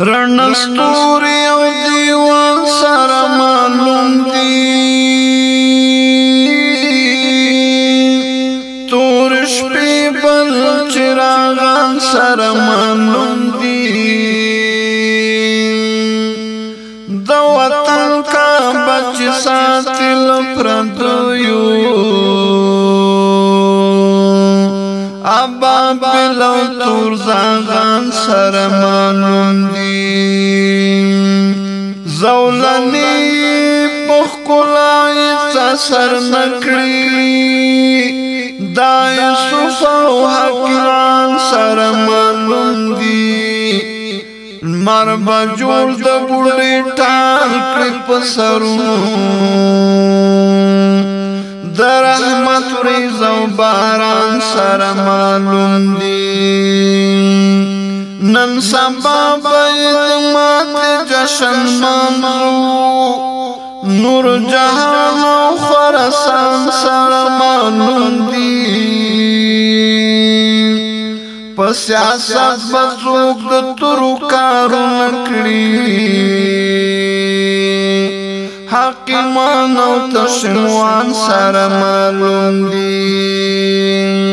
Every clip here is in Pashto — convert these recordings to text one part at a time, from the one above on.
رنستوري او دیوان سره معلوم دي تور شپې بل چراغان سره معلوم دي د وطن کا بچ ساتل پردو یو بابل او تور زاغان سره مانون دي زولني په کولای سر نکړي دا یوسف او حقران سره مانون دي مر بجول د بډې ټال کړ په سرونو در رحمت ریز او باران سره معلوم دی نن سبا بید مات جشن منو نور جهان او خرسان سره معلوم دی پس سیاست بزوک د ترو کارو نکړي حق ایمان او تشنوان سره معلوم دي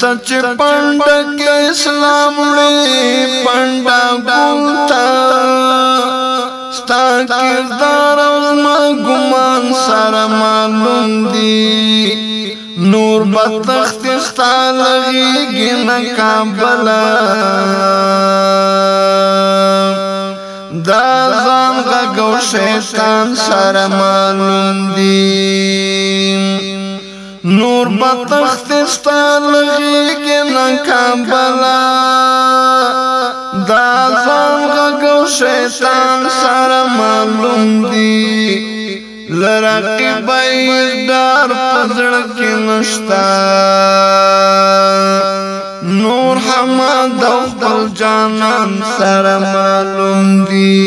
ته چې پند کې اسلام لري پند ګوتا ستا کردار او زما ګمان سره معلوم دي نور بتخت استالغي گنا کابلا دا مرګ او شیطان سره معلوم دي نور بتخت استالغي کنا کابلا دا ځان غو شیطان سره معلوم دي لرقیب دار پزړ کې نشتا نور حمد او خپل جانان سره معلوم دي